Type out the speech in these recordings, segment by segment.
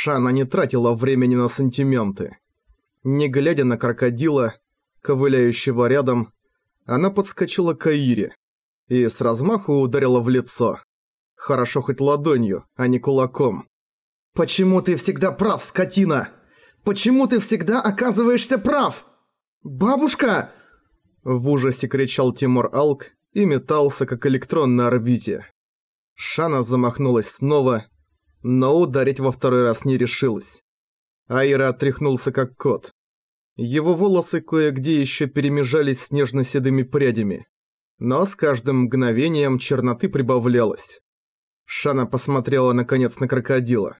Шана не тратила времени на сантименты. Не глядя на крокодила, ковыляющего рядом, она подскочила к Аире и с размаху ударила в лицо. Хорошо хоть ладонью, а не кулаком. «Почему ты всегда прав, скотина? Почему ты всегда оказываешься прав? Бабушка!» В ужасе кричал Тимур Алк и метался, как электрон на орбите. Шана замахнулась снова, но ударить во второй раз не решилась. Айра отряхнулся как кот. Его волосы кое-где еще перемежались с нежно-седыми прядями. Но с каждым мгновением черноты прибавлялось. Шана посмотрела наконец на крокодила.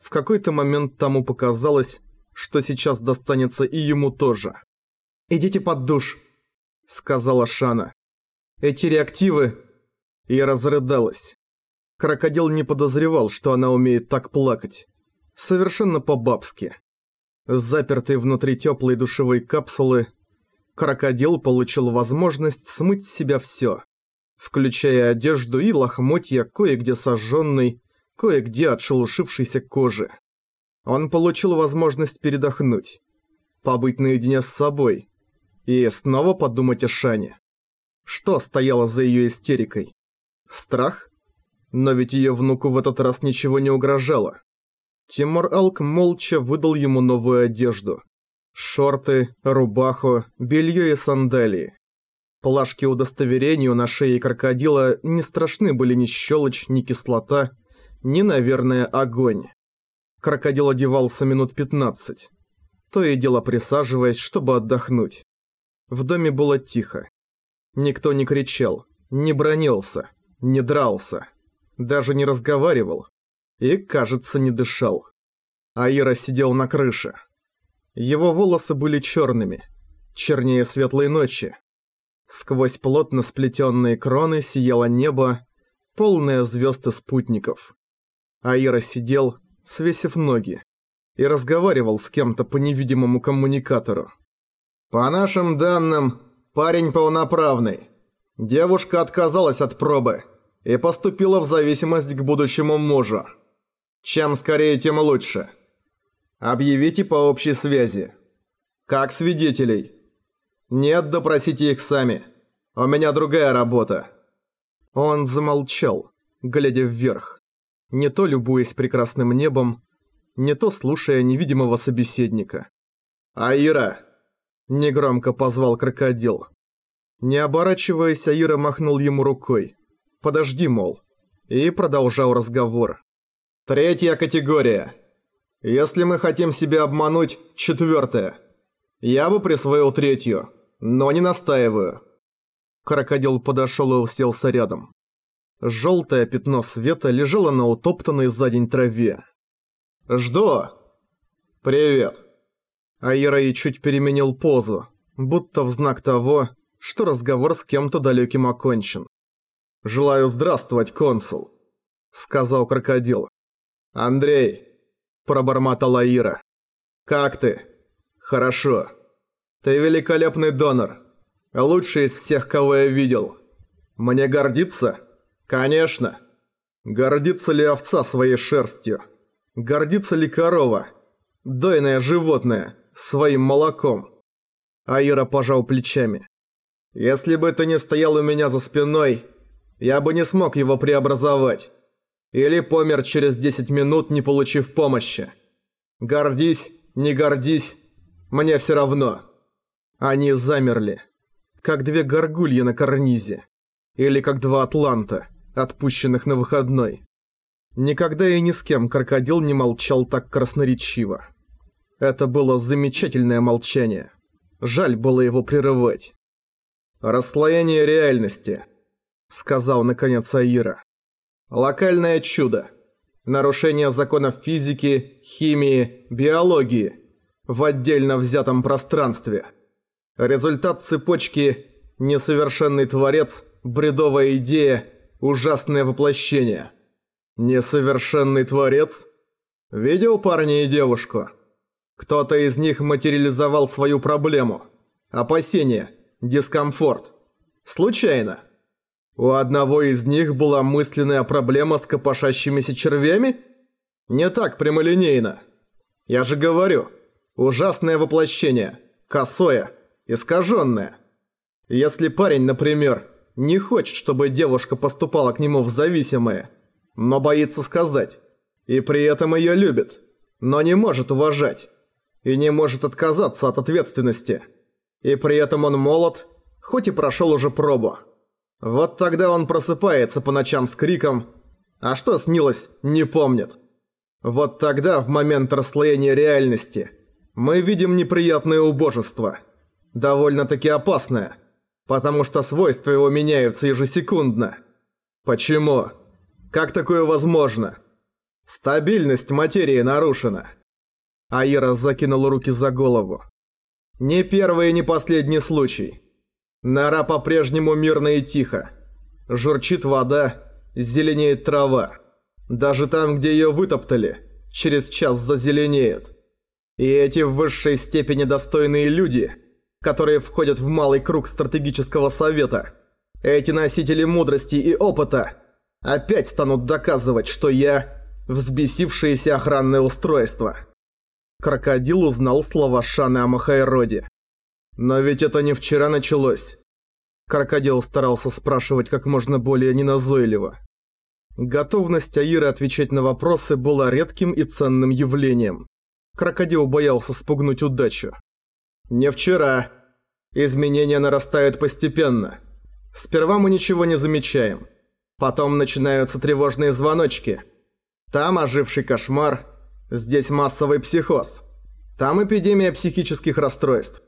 В какой-то момент тому показалось, что сейчас достанется и ему тоже. «Идите под душ», — сказала Шана. «Эти реактивы...» И разрыдалась. Крокодил не подозревал, что она умеет так плакать. Совершенно по-бабски. Запертый внутри теплой душевой капсулы, крокодил получил возможность смыть с себя всё, включая одежду и лохмотья кое-где сожжённой, кое-где отшелушившейся кожи. Он получил возможность передохнуть, побыть наедине с собой и снова подумать о Шане. Что стояло за её истерикой? Страх? Но ведь её внуку в этот раз ничего не угрожало. Тимур Алк молча выдал ему новую одежду. Шорты, рубаху, белье и сандалии. Плашки удостоверению на шее крокодила не страшны были ни щелочь, ни кислота, ни, наверное, огонь. Крокодил одевался минут 15. То и дело присаживаясь, чтобы отдохнуть. В доме было тихо. Никто не кричал, не бронился, не дрался, даже не разговаривал и, кажется, не дышал. Аира сидел на крыше. Его волосы были черными, чернее светлой ночи. Сквозь плотно сплетенные кроны сияло небо, полное звезд и спутников. Аира сидел, свесив ноги, и разговаривал с кем-то по невидимому коммуникатору. «По нашим данным, парень полноправный. Девушка отказалась от пробы и поступила в зависимость к будущему мужу. Чем скорее, тем лучше. Объявите по общей связи. Как свидетелей. Нет, допросите их сами. У меня другая работа. Он замолчал, глядя вверх. Не то любуясь прекрасным небом, не то слушая невидимого собеседника. «Аира!» – негромко позвал крокодил. Не оборачиваясь, Аира махнул ему рукой. «Подожди, мол». И продолжал разговор. «Третья категория. Если мы хотим себя обмануть, четвертое. Я бы присвоил третью, но не настаиваю. Крокодил подошел и уселся рядом. Желтое пятно света лежало на утоптанной за день траве. «Жду!» «Привет!» Айрей чуть переменил позу, будто в знак того, что разговор с кем-то далеким окончен. «Желаю здравствовать, консул», — сказал крокодил. «Андрей, пробормотала Ира. «Как ты?» «Хорошо. Ты великолепный донор. Лучший из всех, кого я видел. Мне гордиться?» «Конечно. Гордится ли овца своей шерстью? Гордится ли корова? Дойное животное, своим молоком?» Аира пожал плечами. «Если бы ты не стоял у меня за спиной, я бы не смог его преобразовать. Или помер через 10 минут, не получив помощи. Гордись, не гордись, мне все равно. Они замерли. Как две горгульи на карнизе. Или как два атланта, отпущенных на выходной. Никогда и ни с кем крокодил не молчал так красноречиво. Это было замечательное молчание. Жаль было его прерывать. «Расслоение реальности», — сказал наконец Аира. Локальное чудо. Нарушение законов физики, химии, биологии в отдельно взятом пространстве. Результат цепочки «Несовершенный творец», «Бредовая идея», «Ужасное воплощение». Несовершенный творец? Видел парня и девушку? Кто-то из них материализовал свою проблему. Опасение, дискомфорт. Случайно. У одного из них была мысленная проблема с копошащимися червями? Не так прямолинейно. Я же говорю, ужасное воплощение, косое, искаженное. Если парень, например, не хочет, чтобы девушка поступала к нему в зависимое, но боится сказать, и при этом ее любит, но не может уважать, и не может отказаться от ответственности, и при этом он молод, хоть и прошел уже пробу. Вот тогда он просыпается по ночам с криком «А что снилось?» не помнит. Вот тогда, в момент расслоения реальности, мы видим неприятное убожество. Довольно-таки опасное, потому что свойства его меняются ежесекундно. Почему? Как такое возможно? Стабильность материи нарушена. Аира закинула руки за голову. Не первый и не последний случай. Нора по-прежнему мирно и тихо. Журчит вода, зеленеет трава. Даже там, где ее вытоптали, через час зазеленеет. И эти в высшей степени достойные люди, которые входят в малый круг стратегического совета, эти носители мудрости и опыта, опять станут доказывать, что я – взбесившееся охранное устройство. Крокодил узнал слова Шаны о Махайроде. Но ведь это не вчера началось. Крокодил старался спрашивать как можно более неназойливо. Готовность Аиры отвечать на вопросы была редким и ценным явлением. Крокодил боялся спугнуть удачу. «Не вчера. Изменения нарастают постепенно. Сперва мы ничего не замечаем. Потом начинаются тревожные звоночки. Там оживший кошмар, здесь массовый психоз. Там эпидемия психических расстройств.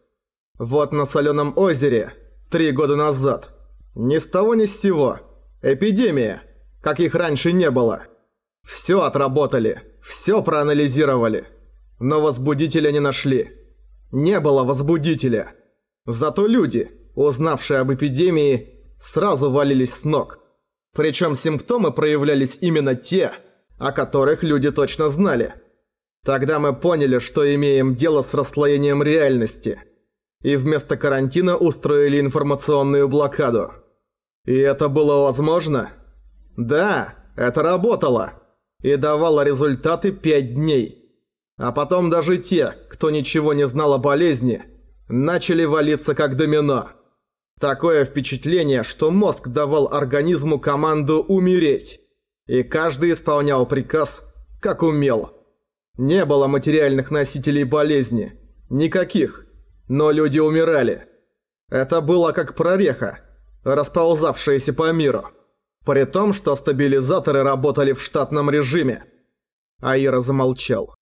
Вот на Соленом озере, три года назад. Ни с того ни с сего. Эпидемия каких раньше не было. Все отработали, все проанализировали. Но возбудителя не нашли. Не было возбудителя. Зато люди, узнавшие об эпидемии, сразу валились с ног. Причем симптомы проявлялись именно те, о которых люди точно знали. Тогда мы поняли, что имеем дело с расслоением реальности. И вместо карантина устроили информационную блокаду. И это было возможно? Да, это работало. И давало результаты 5 дней. А потом даже те, кто ничего не знал о болезни, начали валиться как домино. Такое впечатление, что мозг давал организму команду умереть. И каждый исполнял приказ, как умел. Не было материальных носителей болезни. Никаких. Но люди умирали. Это было как прореха, расползавшаяся по миру. При том, что стабилизаторы работали в штатном режиме. Аира замолчал.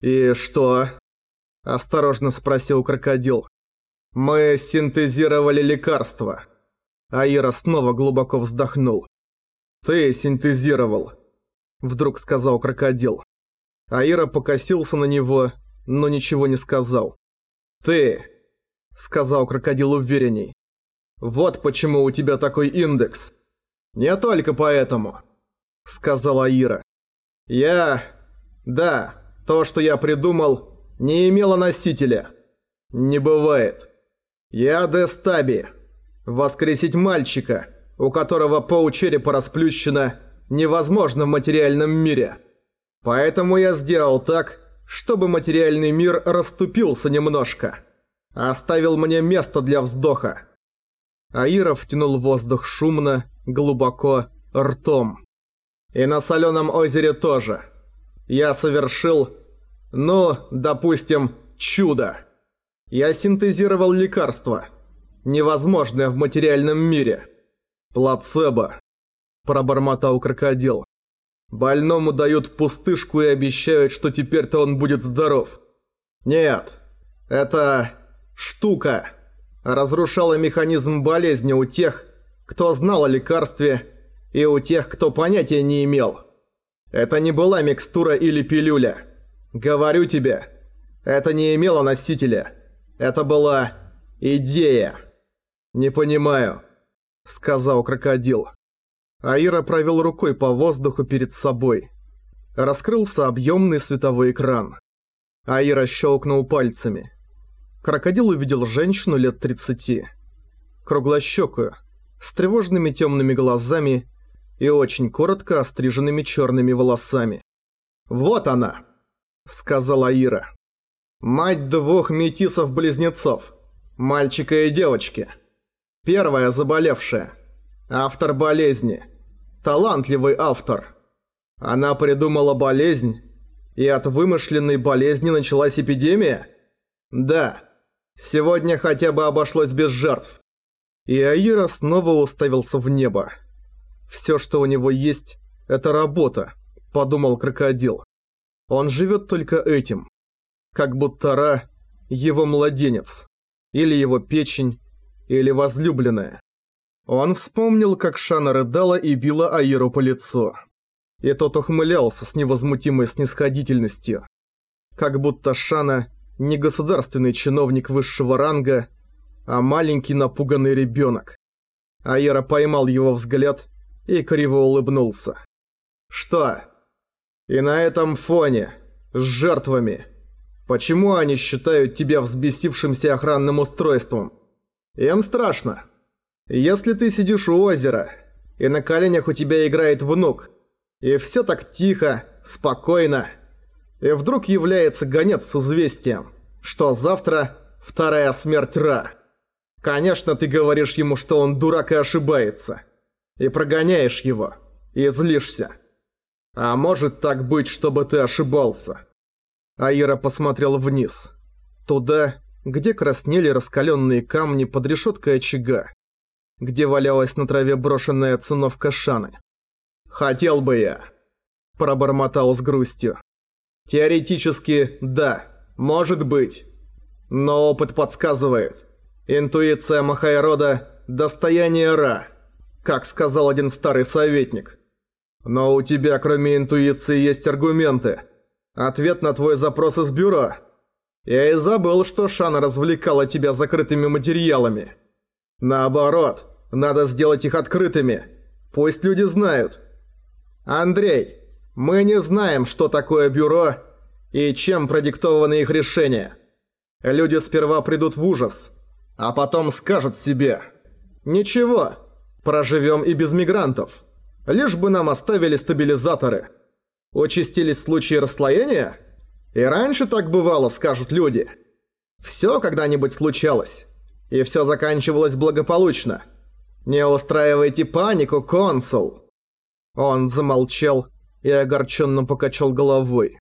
«И что?» – осторожно спросил крокодил. «Мы синтезировали лекарство». Аира снова глубоко вздохнул. «Ты синтезировал», – вдруг сказал крокодил. Аира покосился на него, но ничего не сказал. «Ты», – сказал крокодил уверенней. «Вот почему у тебя такой индекс». «Не только поэтому», — сказала Ира. «Я... да, то, что я придумал, не имело носителя. Не бывает. Я Дестаби. Воскресить мальчика, у которого полчерепа расплющено, невозможно в материальном мире. Поэтому я сделал так, чтобы материальный мир расступился немножко. Оставил мне место для вздоха. Аира втянул воздух шумно, глубоко, ртом. И на соленом озере тоже. Я совершил, ну, допустим, чудо. Я синтезировал лекарство, невозможное в материальном мире. Плацебо, пробормотал крокодил. Больному дают пустышку и обещают, что теперь-то он будет здоров. Нет, это штука разрушала механизм болезни у тех, кто знал о лекарстве, и у тех, кто понятия не имел. Это не была микстура или пилюля. Говорю тебе, это не имело носителя. Это была идея. «Не понимаю», — сказал крокодил. Аира провел рукой по воздуху перед собой. Раскрылся объемный световой экран. Аира щелкнул пальцами. Крокодил увидел женщину лет 30. Круглощекую, с тревожными темными глазами и очень коротко остриженными черными волосами. «Вот она», — сказала Ира. «Мать двух метисов-близнецов, мальчика и девочки. Первая заболевшая, автор болезни, талантливый автор. Она придумала болезнь, и от вымышленной болезни началась эпидемия? Да, сегодня хотя бы обошлось без жертв». И Аира снова уставился в небо. Все, что у него есть, это работа, подумал крокодил. Он живет только этим. Как будто Ра – его младенец. Или его печень, или возлюбленная. Он вспомнил, как Шана рыдала и била Аиру по лицу. И тот ухмылялся с невозмутимой снисходительностью. Как будто Шана не государственный чиновник высшего ранга, а маленький напуганный ребенок. Аира поймал его взгляд и криво улыбнулся. «Что? И на этом фоне, с жертвами, почему они считают тебя взбесившимся охранным устройством? Им страшно. Если ты сидишь у озера, и на коленях у тебя играет внук, и все так тихо, спокойно, и вдруг является гонец с известием, что завтра вторая смерть Ра. Конечно, ты говоришь ему, что он дурак и ошибается и прогоняешь его, и злишься. А может так быть, чтобы ты ошибался?» Аира посмотрел вниз. Туда, где краснели раскаленные камни под решеткой очага. Где валялась на траве брошенная циновка Шаны. «Хотел бы я», – пробормотал с грустью. «Теоретически, да, может быть. Но опыт подсказывает. Интуиция Махайрода – достояние Ра» как сказал один старый советник. Но у тебя кроме интуиции есть аргументы. Ответ на твой запрос из бюро. Я и забыл, что Шана развлекала тебя закрытыми материалами. Наоборот, надо сделать их открытыми. Пусть люди знают. Андрей, мы не знаем, что такое бюро и чем продиктованы их решения. Люди сперва придут в ужас, а потом скажут себе «Ничего, Проживем и без мигрантов. Лишь бы нам оставили стабилизаторы. Участились случаи расслоения? И раньше так бывало, скажут люди. Все когда-нибудь случалось. И все заканчивалось благополучно. Не устраивайте панику, консул. Он замолчал и огорченно покачал головой.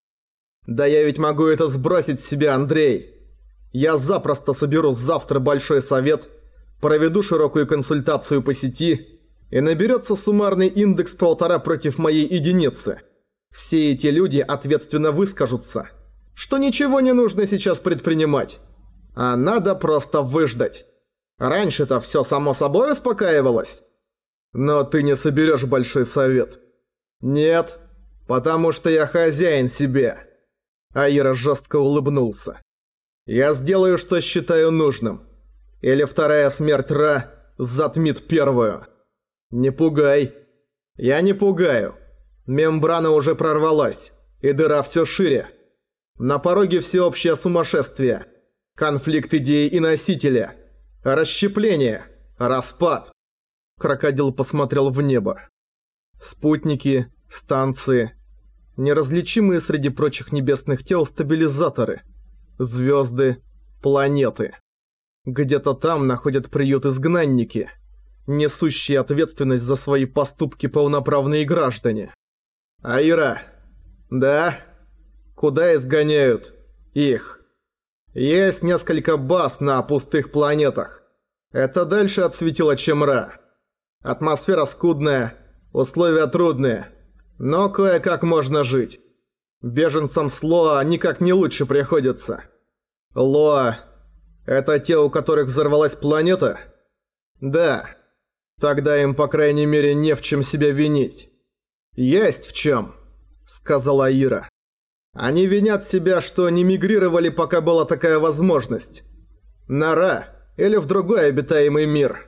«Да я ведь могу это сбросить с себя, Андрей. Я запросто соберу завтра большой совет проведу широкую консультацию по сети, и наберется суммарный индекс полтора против моей единицы. Все эти люди ответственно выскажутся, что ничего не нужно сейчас предпринимать, а надо просто выждать. Раньше-то все само собой успокаивалось. Но ты не соберешь большой совет. Нет, потому что я хозяин себе. Аира жестко улыбнулся. Я сделаю, что считаю нужным. Или вторая смерть Ра затмит первую. Не пугай. Я не пугаю. Мембрана уже прорвалась, и дыра все шире. На пороге всеобщее сумасшествие. Конфликт идей и носителя. Расщепление. Распад. Крокодил посмотрел в небо. Спутники, станции, неразличимые среди прочих небесных тел стабилизаторы, звезды, планеты. Где-то там находят приют изгнанники, несущие ответственность за свои поступки полноправные граждане. Аира, да? Куда изгоняют? Их. Есть несколько баз на пустых планетах. Это дальше от светила Чемра. Атмосфера скудная, условия трудные, но кое-как можно жить. Беженцам с Лоа никак не лучше приходится. Лоа это те, у которых взорвалась планета? Да. Тогда им, по крайней мере, не в чем себя винить. Есть в чем, сказала Ира. Они винят себя, что не мигрировали, пока была такая возможность. Нора или в другой обитаемый мир.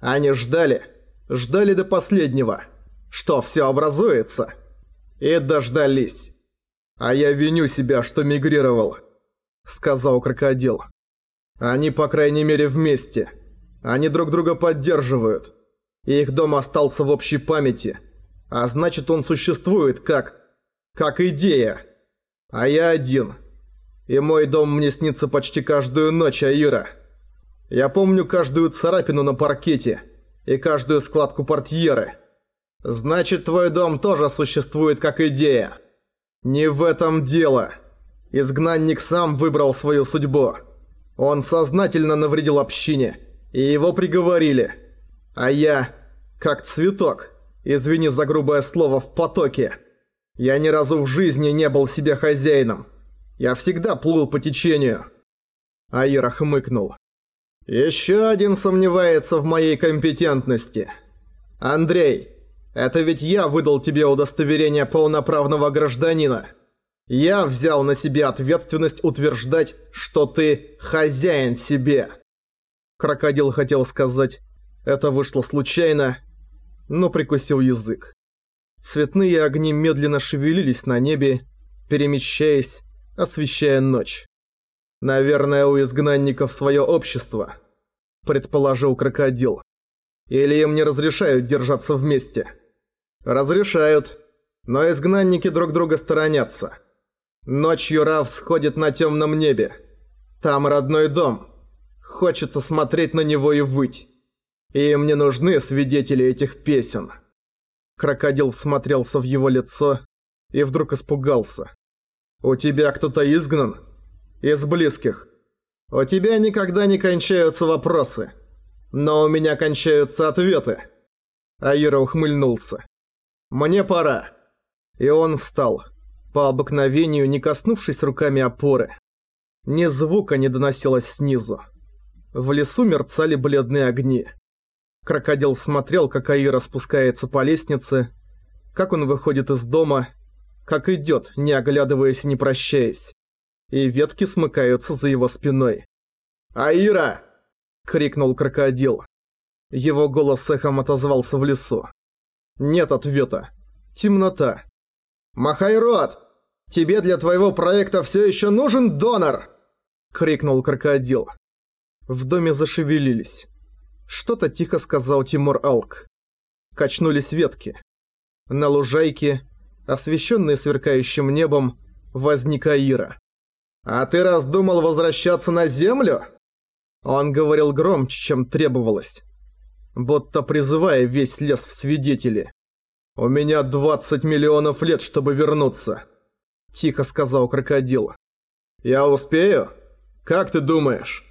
Они ждали, ждали до последнего, что все образуется. И дождались. А я виню себя, что мигрировал, сказал крокодил. Они, по крайней мере, вместе. Они друг друга поддерживают. И их дом остался в общей памяти. А значит, он существует как... Как идея. А я один. И мой дом мне снится почти каждую ночь, Аира. Я помню каждую царапину на паркете и каждую складку портьеры. Значит, твой дом тоже существует как идея. Не в этом дело. Изгнанник сам выбрал свою судьбу. Он сознательно навредил общине, и его приговорили. А я, как цветок, извини за грубое слово, в потоке. Я ни разу в жизни не был себе хозяином. Я всегда плыл по течению. Аира хмыкнул. Еще один сомневается в моей компетентности. Андрей, это ведь я выдал тебе удостоверение полноправного гражданина. Я взял на себя ответственность утверждать, что ты хозяин себе. Крокодил хотел сказать, это вышло случайно, но прикусил язык. Цветные огни медленно шевелились на небе, перемещаясь, освещая ночь. «Наверное, у изгнанников свое общество», – предположил крокодил. «Или им не разрешают держаться вместе?» «Разрешают, но изгнанники друг друга сторонятся. Ночью Рав сходит на темном небе. Там родной дом. Хочется смотреть на него и выть. И мне нужны свидетели этих песен». Крокодил всмотрелся в его лицо и вдруг испугался. «У тебя кто-то изгнан? Из близких. У тебя никогда не кончаются вопросы. Но у меня кончаются ответы». Аира ухмыльнулся. «Мне пора». И он встал, по обыкновению не коснувшись руками опоры. Ни звука не доносилось снизу. В лесу мерцали бледные огни. Крокодил смотрел, как Аира спускается по лестнице, как он выходит из дома, как идет, не оглядываясь и не прощаясь. И ветки смыкаются за его спиной. «Аира!» — крикнул крокодил. Его голос эхом отозвался в лесу. Нет ответа. Темнота. «Махай рот! Тебе для твоего проекта все еще нужен донор!» — крикнул крокодил. В доме зашевелились. Что-то тихо сказал Тимур Алк. Качнулись ветки. На лужайке, освещенной сверкающим небом, возник Аира. «А ты раздумал возвращаться на землю?» Он говорил громче, чем требовалось, будто призывая весь лес в свидетели. «У меня 20 миллионов лет, чтобы вернуться», – тихо сказал крокодил. «Я успею? Как ты думаешь?»